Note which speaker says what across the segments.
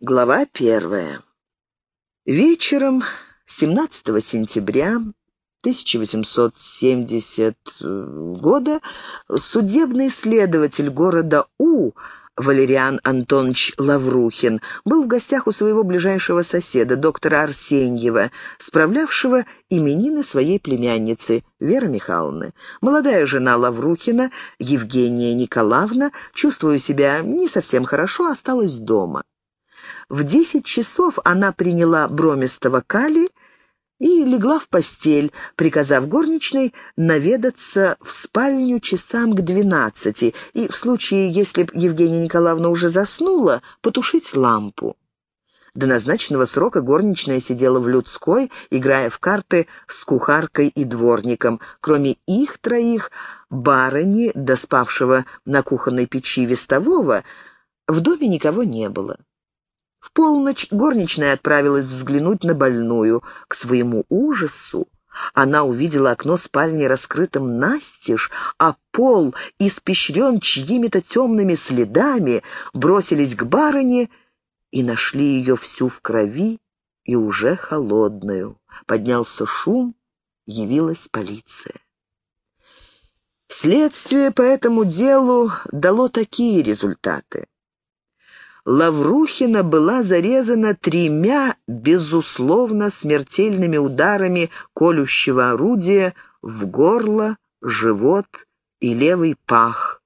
Speaker 1: Глава первая. Вечером 17 сентября 1870 года судебный следователь города У Валериан Антонович Лаврухин был в гостях у своего ближайшего соседа, доктора Арсеньева, справлявшего именины своей племянницы Веры Михайловны. Молодая жена Лаврухина, Евгения Николаевна, чувствуя себя не совсем хорошо, осталась дома. В десять часов она приняла бромистого кали и легла в постель, приказав горничной наведаться в спальню часам к двенадцати и, в случае, если б Евгения Николаевна уже заснула, потушить лампу. До назначенного срока горничная сидела в людской, играя в карты с кухаркой и дворником. Кроме их троих, барыни, доспавшего на кухонной печи вестового, в доме никого не было. В полночь горничная отправилась взглянуть на больную. К своему ужасу она увидела окно спальни раскрытым настежь, а пол испещрен чьими-то темными следами, бросились к барыне и нашли ее всю в крови и уже холодную. Поднялся шум, явилась полиция. Следствие по этому делу дало такие результаты. Лаврухина была зарезана тремя, безусловно, смертельными ударами колющего орудия в горло, живот и левый пах.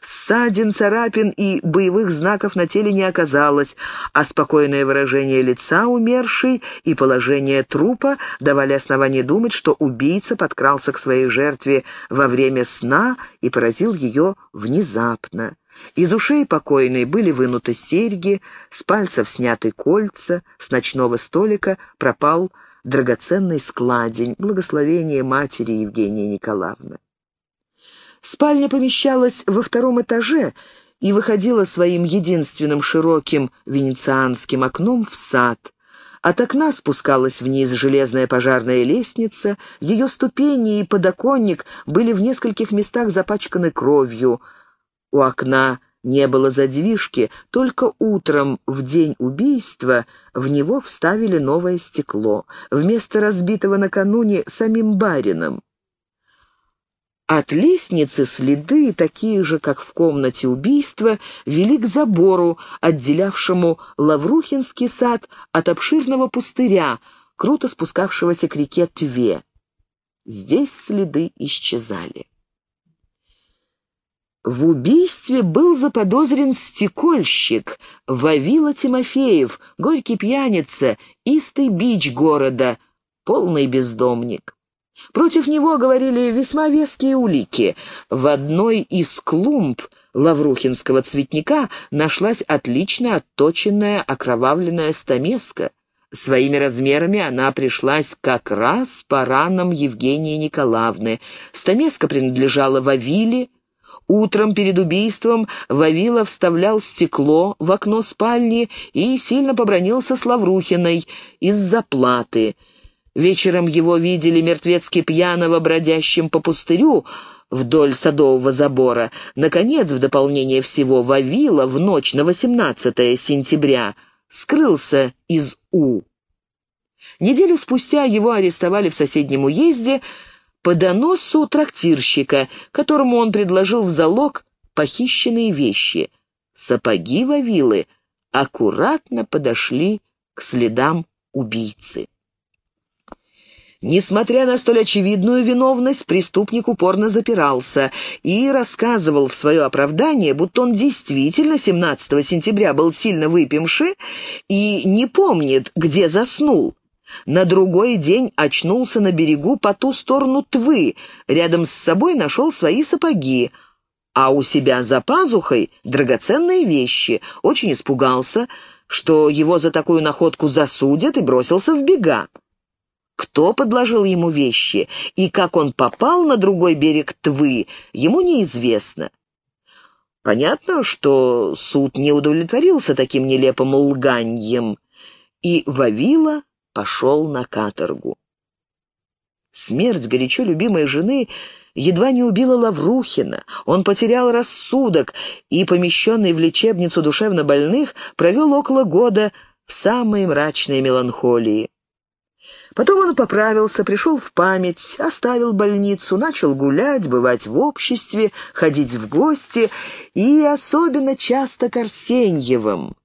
Speaker 1: Ссадин, царапин и боевых знаков на теле не оказалось, а спокойное выражение лица умершей и положение трупа давали основание думать, что убийца подкрался к своей жертве во время сна и поразил ее внезапно. Из ушей покойной были вынуты серьги, с пальцев сняты кольца, с ночного столика пропал драгоценный складень, благословение матери Евгении Николаевны. Спальня помещалась во втором этаже и выходила своим единственным широким венецианским окном в сад. От окна спускалась вниз железная пожарная лестница, ее ступени и подоконник были в нескольких местах запачканы кровью — у окна не было задвижки, только утром, в день убийства, в него вставили новое стекло, вместо разбитого накануне самим барином. От лестницы следы, такие же, как в комнате убийства, вели к забору, отделявшему Лаврухинский сад от обширного пустыря, круто спускавшегося к реке Тве. Здесь следы исчезали. В убийстве был заподозрен стекольщик Вавила Тимофеев, горький пьяница, истый бич города, полный бездомник. Против него говорили весьма веские улики. В одной из клумб лаврухинского цветника нашлась отлично отточенная окровавленная стамеска. Своими размерами она пришлась как раз по ранам Евгении Николаевны. Стамеска принадлежала Вавиле, Утром перед убийством Вавила вставлял стекло в окно спальни и сильно побронился с Лаврухиной из-за платы. Вечером его видели мертвецки пьяного, бродящим по пустырю, вдоль садового забора. Наконец, в дополнение всего, Вавила в ночь на 18 сентября скрылся из У. Неделю спустя его арестовали в соседнем уезде, по доносу трактирщика, которому он предложил в залог похищенные вещи. Сапоги Вавилы аккуратно подошли к следам убийцы. Несмотря на столь очевидную виновность, преступник упорно запирался и рассказывал в свое оправдание, будто он действительно 17 сентября был сильно выпивший и не помнит, где заснул. На другой день очнулся на берегу по ту сторону Твы, рядом с собой нашел свои сапоги, а у себя за пазухой драгоценные вещи. Очень испугался, что его за такую находку засудят, и бросился в бега. Кто подложил ему вещи и как он попал на другой берег Твы, ему неизвестно. Понятно, что суд не удовлетворился таким нелепым лганьем, и Вавила пошел на каторгу. Смерть горячо любимой жены едва не убила Лаврухина. Он потерял рассудок и, помещенный в лечебницу душевнобольных, провел около года в самой мрачной меланхолии. Потом он поправился, пришел в память, оставил больницу, начал гулять, бывать в обществе, ходить в гости и особенно часто к Арсеньевым.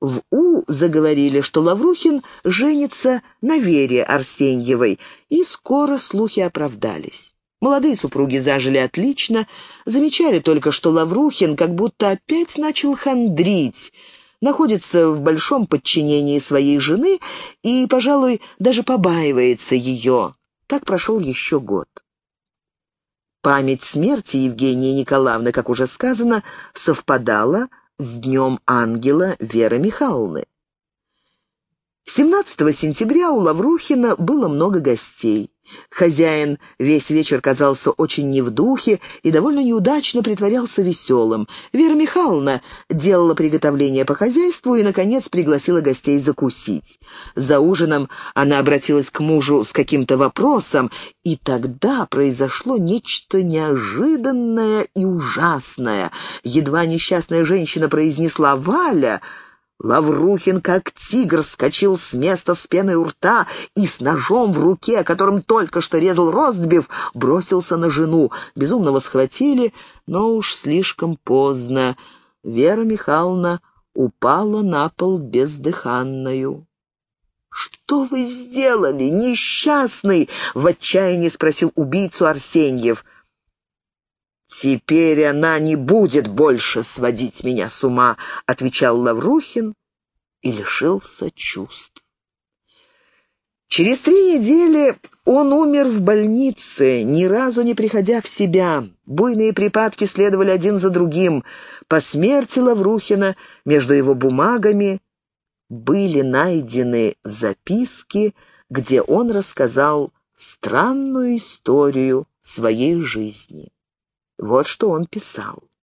Speaker 1: В У заговорили, что Лаврухин женится на Вере Арсеньевой, и скоро слухи оправдались. Молодые супруги зажили отлично, замечали только, что Лаврухин как будто опять начал хандрить, находится в большом подчинении своей жены и, пожалуй, даже побаивается ее. Так прошел еще год. Память смерти Евгении Николаевны, как уже сказано, совпадала с Днем Ангела Веры Михайловны. 17 сентября у Лаврухина было много гостей. Хозяин весь вечер казался очень не в духе и довольно неудачно притворялся веселым. Вера Михайловна делала приготовления по хозяйству и, наконец, пригласила гостей закусить. За ужином она обратилась к мужу с каким-то вопросом, и тогда произошло нечто неожиданное и ужасное. Едва несчастная женщина произнесла «Валя», Лаврухин, как тигр, вскочил с места с пеной у рта и с ножом в руке, которым только что резал Ростбив, бросился на жену. Безумного схватили, но уж слишком поздно. Вера Михайловна упала на пол бездыханную. «Что вы сделали, несчастный?» — в отчаянии спросил убийцу Арсеньев — «Теперь она не будет больше сводить меня с ума», — отвечал Лаврухин и лишился чувств. Через три недели он умер в больнице, ни разу не приходя в себя. Буйные припадки следовали один за другим. По смерти Лаврухина между его бумагами были найдены записки, где он рассказал странную историю своей жизни. Вот что он писал.